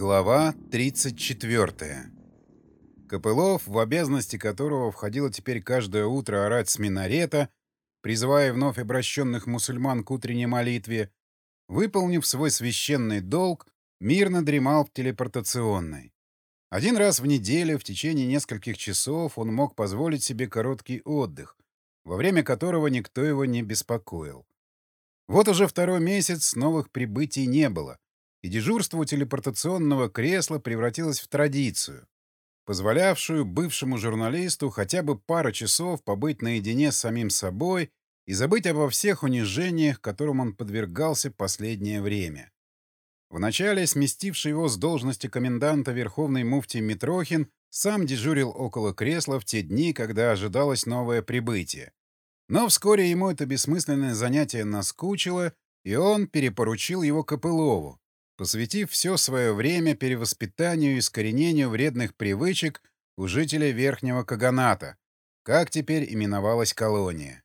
Глава 34. Копылов, в обязанности которого входило теперь каждое утро орать с минарета, призывая вновь обращенных мусульман к утренней молитве, выполнив свой священный долг, мирно дремал в телепортационной. Один раз в неделю, в течение нескольких часов, он мог позволить себе короткий отдых, во время которого никто его не беспокоил. Вот уже второй месяц новых прибытий не было — и дежурство у телепортационного кресла превратилось в традицию, позволявшую бывшему журналисту хотя бы пару часов побыть наедине с самим собой и забыть обо всех унижениях, которым он подвергался последнее время. Вначале сместивший его с должности коменданта Верховный муфтий Митрохин сам дежурил около кресла в те дни, когда ожидалось новое прибытие. Но вскоре ему это бессмысленное занятие наскучило, и он перепоручил его Копылову, посвятив все свое время перевоспитанию и искоренению вредных привычек у жителей Верхнего Каганата, как теперь именовалась колония.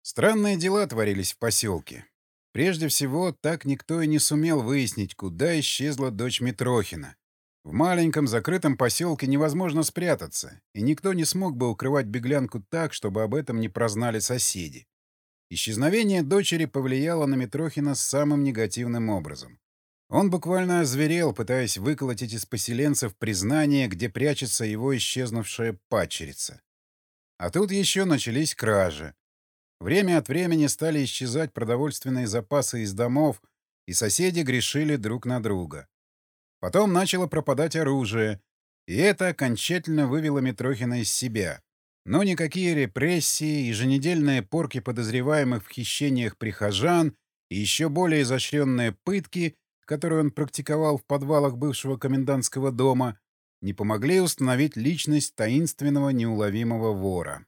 Странные дела творились в поселке. Прежде всего, так никто и не сумел выяснить, куда исчезла дочь Митрохина. В маленьком закрытом поселке невозможно спрятаться, и никто не смог бы укрывать беглянку так, чтобы об этом не прознали соседи. Исчезновение дочери повлияло на Митрохина самым негативным образом. Он буквально озверел, пытаясь выколотить из поселенцев признание, где прячется его исчезнувшая падчерица. А тут еще начались кражи. Время от времени стали исчезать продовольственные запасы из домов, и соседи грешили друг на друга. Потом начало пропадать оружие, и это окончательно вывело Митрохина из себя. Но никакие репрессии, еженедельные порки подозреваемых в хищениях прихожан и еще более изощренные пытки который он практиковал в подвалах бывшего комендантского дома, не помогли установить личность таинственного неуловимого вора.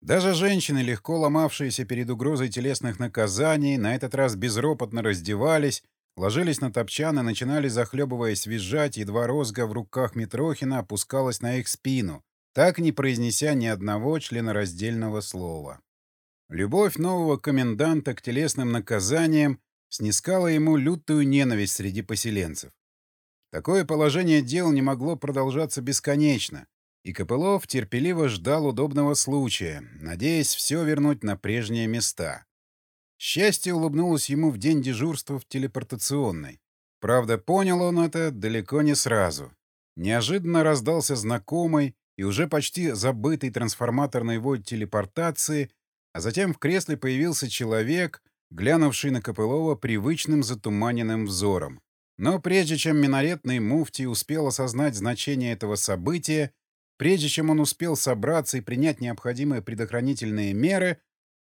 Даже женщины, легко ломавшиеся перед угрозой телесных наказаний, на этот раз безропотно раздевались, ложились на топчан и начинали, захлебываясь, визжать, едва розга в руках Митрохина опускалась на их спину, так не произнеся ни одного членораздельного слова. Любовь нового коменданта к телесным наказаниям снискала ему лютую ненависть среди поселенцев. Такое положение дел не могло продолжаться бесконечно, и Копылов терпеливо ждал удобного случая, надеясь все вернуть на прежние места. Счастье улыбнулось ему в день дежурства в телепортационной. Правда, понял он это далеко не сразу. Неожиданно раздался знакомый и уже почти забытый трансформаторный вой телепортации, а затем в кресле появился человек — глянувший на Копылова привычным затуманенным взором. Но прежде чем минаретный муфтий успел осознать значение этого события, прежде чем он успел собраться и принять необходимые предохранительные меры,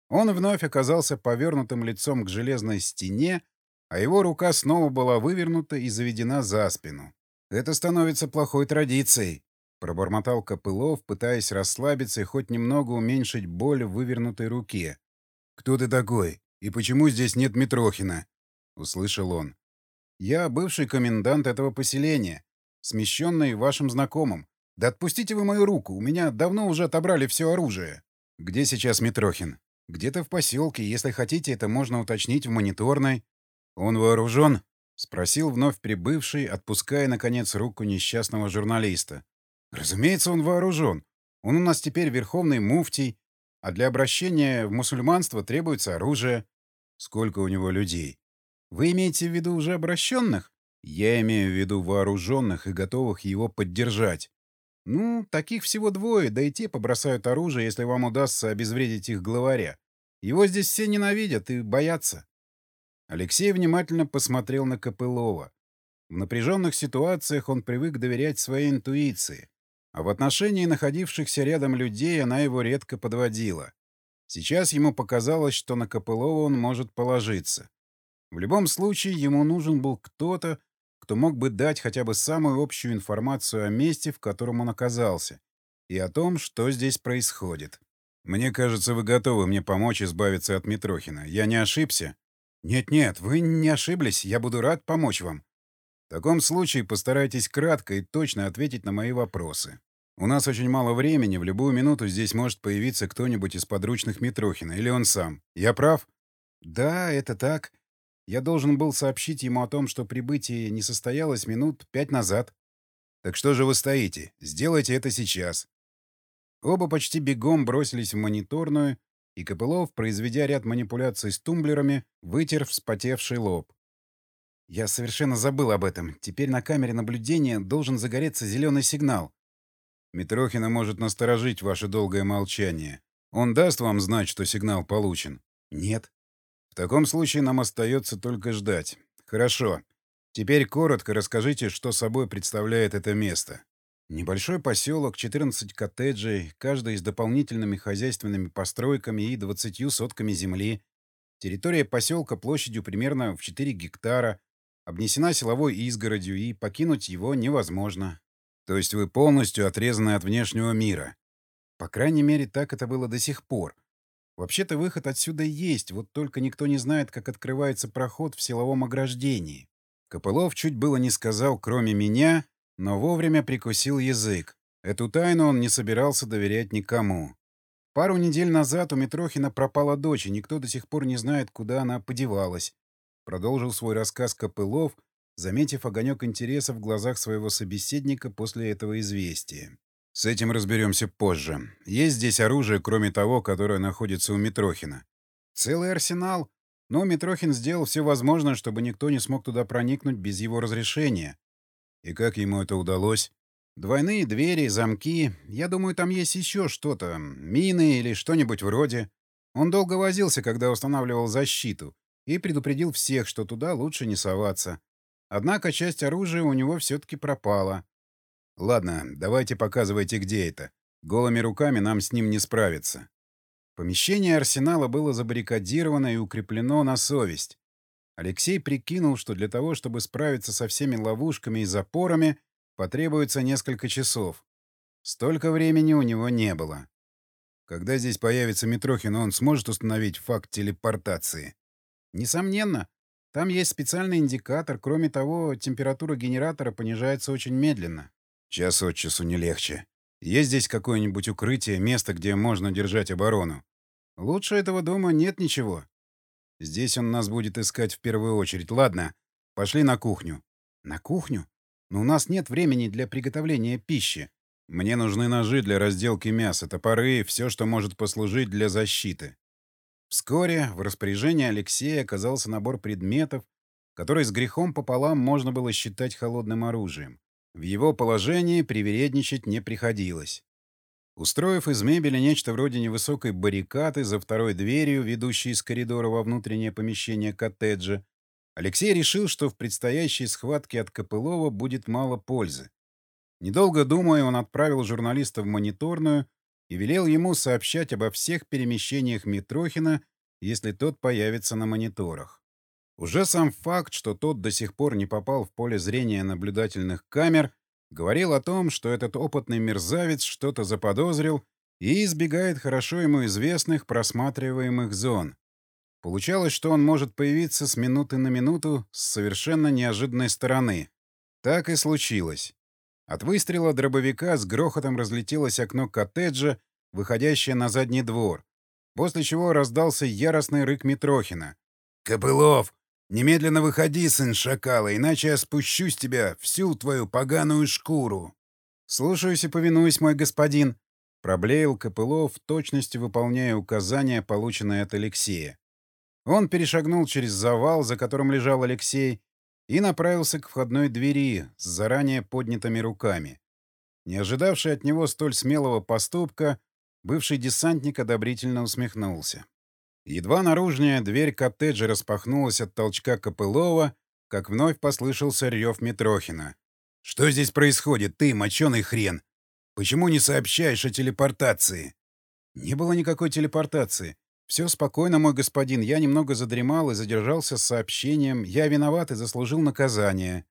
он вновь оказался повернутым лицом к железной стене, а его рука снова была вывернута и заведена за спину. «Это становится плохой традицией», — пробормотал Копылов, пытаясь расслабиться и хоть немного уменьшить боль в вывернутой руке. «Кто ты такой?» «И почему здесь нет Митрохина?» — услышал он. «Я бывший комендант этого поселения, смещенный вашим знакомым. Да отпустите вы мою руку, у меня давно уже отобрали все оружие». «Где сейчас Митрохин?» «Где-то в поселке. Если хотите, это можно уточнить в мониторной». «Он вооружен?» — спросил вновь прибывший, отпуская, наконец, руку несчастного журналиста. «Разумеется, он вооружен. Он у нас теперь верховный муфтий, а для обращения в мусульманство требуется оружие. Сколько у него людей? Вы имеете в виду уже обращенных? Я имею в виду вооруженных и готовых его поддержать. Ну, таких всего двое, да и те побросают оружие, если вам удастся обезвредить их главаря. Его здесь все ненавидят и боятся. Алексей внимательно посмотрел на Копылова. В напряженных ситуациях он привык доверять своей интуиции, а в отношении находившихся рядом людей она его редко подводила. Сейчас ему показалось, что на Копылова он может положиться. В любом случае, ему нужен был кто-то, кто мог бы дать хотя бы самую общую информацию о месте, в котором он оказался, и о том, что здесь происходит. «Мне кажется, вы готовы мне помочь избавиться от Митрохина. Я не ошибся?» «Нет-нет, вы не ошиблись. Я буду рад помочь вам. В таком случае постарайтесь кратко и точно ответить на мои вопросы. У нас очень мало времени, в любую минуту здесь может появиться кто-нибудь из подручных Митрохина, или он сам. Я прав? Да, это так. Я должен был сообщить ему о том, что прибытие не состоялось минут пять назад. Так что же вы стоите? Сделайте это сейчас. Оба почти бегом бросились в мониторную, и Копылов, произведя ряд манипуляций с тумблерами, вытер вспотевший лоб. Я совершенно забыл об этом. Теперь на камере наблюдения должен загореться зеленый сигнал. Митрохина может насторожить ваше долгое молчание. Он даст вам знать, что сигнал получен? Нет. В таком случае нам остается только ждать. Хорошо. Теперь коротко расскажите, что собой представляет это место. Небольшой поселок, 14 коттеджей, каждый с дополнительными хозяйственными постройками и 20 сотками земли. Территория поселка площадью примерно в 4 гектара, обнесена силовой изгородью, и покинуть его невозможно. То есть вы полностью отрезаны от внешнего мира. По крайней мере, так это было до сих пор. Вообще-то выход отсюда есть, вот только никто не знает, как открывается проход в силовом ограждении. Копылов чуть было не сказал, кроме меня, но вовремя прикусил язык. Эту тайну он не собирался доверять никому. Пару недель назад у Митрохина пропала дочь, и никто до сих пор не знает, куда она подевалась. Продолжил свой рассказ Копылов, заметив огонек интереса в глазах своего собеседника после этого известия. С этим разберемся позже. Есть здесь оружие, кроме того, которое находится у Митрохина. Целый арсенал. Но Митрохин сделал все возможное, чтобы никто не смог туда проникнуть без его разрешения. И как ему это удалось? Двойные двери, замки. Я думаю, там есть еще что-то. Мины или что-нибудь вроде. Он долго возился, когда устанавливал защиту, и предупредил всех, что туда лучше не соваться. Однако часть оружия у него все-таки пропала. Ладно, давайте показывайте, где это. Голыми руками нам с ним не справиться. Помещение арсенала было забаррикадировано и укреплено на совесть. Алексей прикинул, что для того, чтобы справиться со всеми ловушками и запорами, потребуется несколько часов. Столько времени у него не было. Когда здесь появится Митрохин, он сможет установить факт телепортации? Несомненно. Там есть специальный индикатор. Кроме того, температура генератора понижается очень медленно. Час от часу не легче. Есть здесь какое-нибудь укрытие, место, где можно держать оборону? Лучше этого дома нет ничего. Здесь он нас будет искать в первую очередь. Ладно, пошли на кухню. На кухню? Но у нас нет времени для приготовления пищи. Мне нужны ножи для разделки мяса, топоры, все, что может послужить для защиты. Вскоре в распоряжении Алексея оказался набор предметов, который с грехом пополам можно было считать холодным оружием. В его положении привередничать не приходилось. Устроив из мебели нечто вроде невысокой баррикады за второй дверью, ведущей из коридора во внутреннее помещение коттеджа, Алексей решил, что в предстоящей схватке от Копылова будет мало пользы. Недолго думая, он отправил журналиста в мониторную и велел ему сообщать обо всех перемещениях Митрохина, если тот появится на мониторах. Уже сам факт, что тот до сих пор не попал в поле зрения наблюдательных камер, говорил о том, что этот опытный мерзавец что-то заподозрил и избегает хорошо ему известных просматриваемых зон. Получалось, что он может появиться с минуты на минуту с совершенно неожиданной стороны. Так и случилось. От выстрела дробовика с грохотом разлетелось окно коттеджа, выходящее на задний двор, после чего раздался яростный рык Митрохина. «Копылов, Немедленно выходи, сын шакала, иначе я спущу с тебя всю твою поганую шкуру. Слушаюсь и повинуюсь, мой господин, проблеял Копылов, в точности выполняя указания, полученные от Алексея. Он перешагнул через завал, за которым лежал Алексей, и направился к входной двери с заранее поднятыми руками. Не ожидавший от него столь смелого поступка, бывший десантник одобрительно усмехнулся. Едва наружная дверь коттеджа распахнулась от толчка Копылова, как вновь послышался рев Митрохина. «Что здесь происходит, ты, моченый хрен? Почему не сообщаешь о телепортации?» «Не было никакой телепортации. Все спокойно, мой господин. Я немного задремал и задержался с сообщением. Я виноват и заслужил наказание».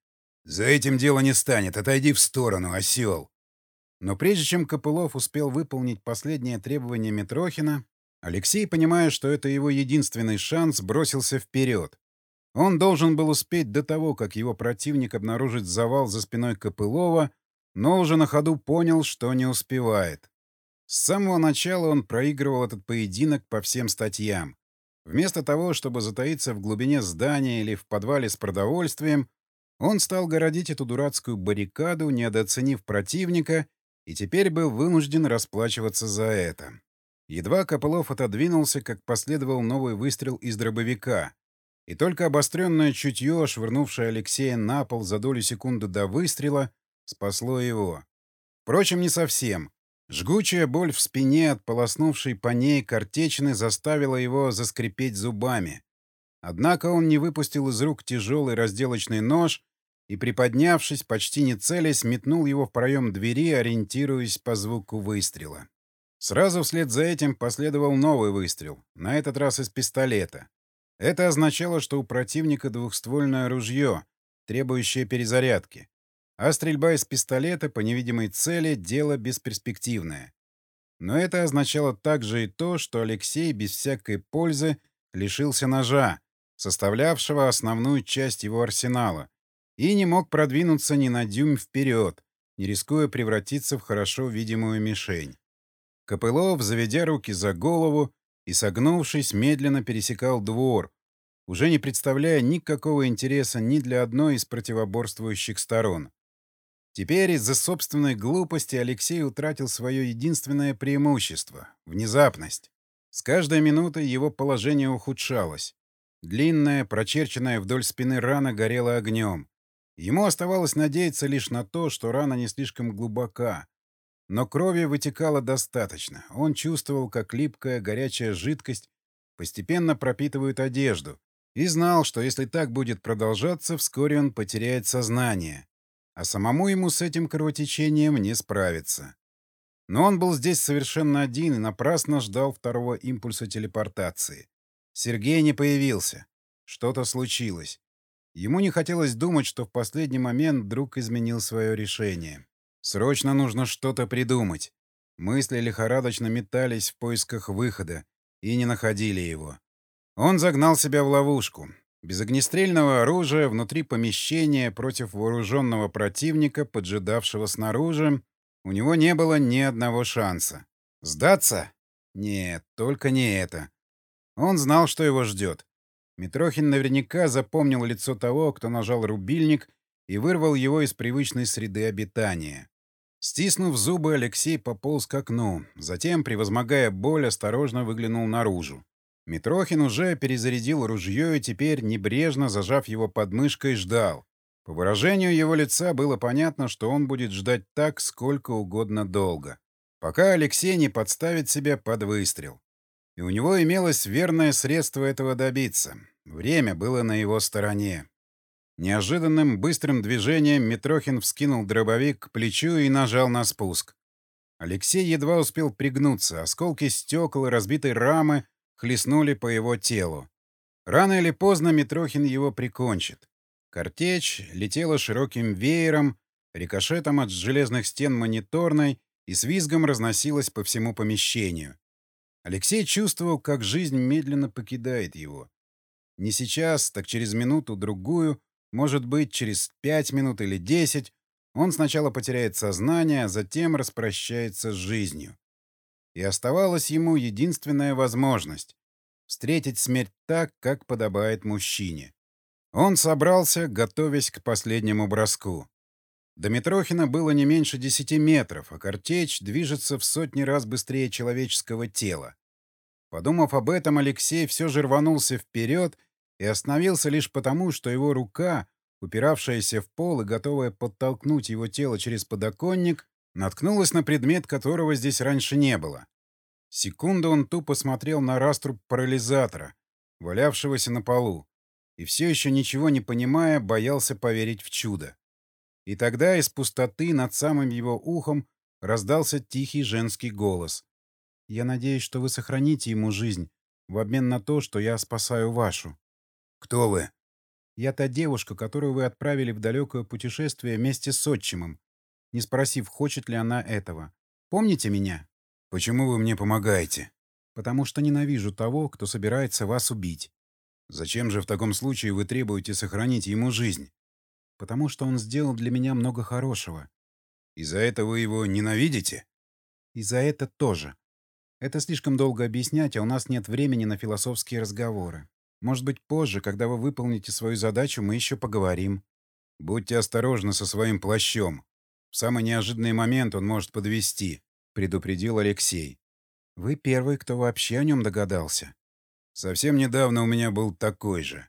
«За этим дело не станет. Отойди в сторону, осел». Но прежде чем Копылов успел выполнить последнее требование Митрохина, Алексей, понимая, что это его единственный шанс, бросился вперед. Он должен был успеть до того, как его противник обнаружит завал за спиной Копылова, но уже на ходу понял, что не успевает. С самого начала он проигрывал этот поединок по всем статьям. Вместо того, чтобы затаиться в глубине здания или в подвале с продовольствием, он стал городить эту дурацкую баррикаду, недооценив противника, и теперь был вынужден расплачиваться за это. Едва Копылов отодвинулся, как последовал новый выстрел из дробовика, и только обостренное чутье, швырнувшее Алексея на пол за долю секунды до выстрела, спасло его. Впрочем, не совсем. Жгучая боль в спине от полоснувшей по ней картечины заставила его заскрипеть зубами. Однако он не выпустил из рук тяжелый разделочный нож и, приподнявшись, почти не целясь, метнул его в проем двери, ориентируясь по звуку выстрела. Сразу вслед за этим последовал новый выстрел, на этот раз из пистолета. Это означало, что у противника двухствольное ружье, требующее перезарядки. А стрельба из пистолета по невидимой цели — дело бесперспективное. Но это означало также и то, что Алексей без всякой пользы лишился ножа, составлявшего основную часть его арсенала, и не мог продвинуться ни на дюйм вперед, не рискуя превратиться в хорошо видимую мишень. Копылов, заведя руки за голову и, согнувшись, медленно пересекал двор, уже не представляя никакого интереса ни для одной из противоборствующих сторон. Теперь из-за собственной глупости Алексей утратил свое единственное преимущество — внезапность. С каждой минутой его положение ухудшалось. Длинная, прочерченная вдоль спины рана горела огнем. Ему оставалось надеяться лишь на то, что рана не слишком глубока. Но крови вытекало достаточно. Он чувствовал, как липкая горячая жидкость постепенно пропитывает одежду, и знал, что если так будет продолжаться, вскоре он потеряет сознание. А самому ему с этим кровотечением не справиться. Но он был здесь совершенно один и напрасно ждал второго импульса телепортации. Сергей не появился. Что-то случилось. Ему не хотелось думать, что в последний момент друг изменил свое решение. Срочно нужно что-то придумать. Мысли лихорадочно метались в поисках выхода и не находили его. Он загнал себя в ловушку. Без огнестрельного оружия внутри помещения против вооруженного противника, поджидавшего снаружи, у него не было ни одного шанса. Сдаться? Нет, только не это. Он знал, что его ждет. Митрохин наверняка запомнил лицо того, кто нажал рубильник и вырвал его из привычной среды обитания. Стиснув зубы, Алексей пополз к окну, затем, превозмогая боль, осторожно выглянул наружу. Митрохин уже перезарядил ружье и теперь, небрежно зажав его под мышкой, ждал. По выражению его лица было понятно, что он будет ждать так, сколько угодно долго. Пока Алексей не подставит себя под выстрел. И у него имелось верное средство этого добиться. Время было на его стороне. Неожиданным быстрым движением Митрохин вскинул дробовик к плечу и нажал на спуск. Алексей едва успел пригнуться. Осколки стекол и разбитой рамы хлестнули по его телу. Рано или поздно Митрохин его прикончит. Картечь летела широким веером, рикошетом от железных стен мониторной и с визгом разносилась по всему помещению. Алексей чувствовал, как жизнь медленно покидает его. Не сейчас, так через минуту-другую, может быть, через пять минут или десять, он сначала потеряет сознание, а затем распрощается с жизнью. И оставалась ему единственная возможность — встретить смерть так, как подобает мужчине. Он собрался, готовясь к последнему броску. До Митрохина было не меньше десяти метров, а картечь движется в сотни раз быстрее человеческого тела. Подумав об этом, Алексей все же рванулся вперед и остановился лишь потому, что его рука, упиравшаяся в пол и готовая подтолкнуть его тело через подоконник, наткнулась на предмет, которого здесь раньше не было. Секунду он тупо смотрел на раструб парализатора, валявшегося на полу, и все еще ничего не понимая, боялся поверить в чудо. И тогда из пустоты над самым его ухом раздался тихий женский голос. «Я надеюсь, что вы сохраните ему жизнь в обмен на то, что я спасаю вашу». «Кто вы?» «Я та девушка, которую вы отправили в далекое путешествие вместе с отчимом, не спросив, хочет ли она этого. Помните меня?» «Почему вы мне помогаете?» «Потому что ненавижу того, кто собирается вас убить». Зачем же в таком случае вы требуете сохранить ему жизнь? Потому что он сделал для меня много хорошего. И за это вы его ненавидите? И за это тоже. Это слишком долго объяснять, а у нас нет времени на философские разговоры. Может быть, позже, когда вы выполните свою задачу, мы еще поговорим. Будьте осторожны со своим плащом. В самый неожиданный момент он может подвести, предупредил Алексей. Вы первый, кто вообще о нем догадался. Совсем недавно у меня был такой же.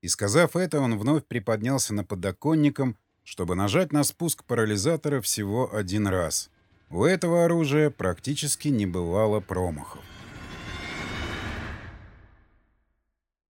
И сказав это, он вновь приподнялся на подоконником, чтобы нажать на спуск парализатора всего один раз. У этого оружия практически не бывало промахов.